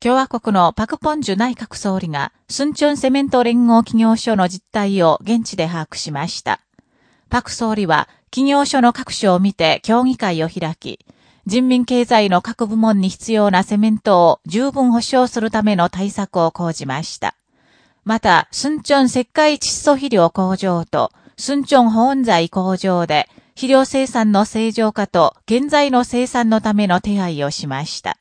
共和国のパクポンジュ内閣総理が、スンチョンセメント連合企業所の実態を現地で把握しました。パク総理は、企業所の各所を見て協議会を開き、人民経済の各部門に必要なセメントを十分保障するための対策を講じました。また、スンチョン石灰窒素肥料工場と、スンチョン保温材工場で、肥料生産の正常化と現在の生産のための手配をしました。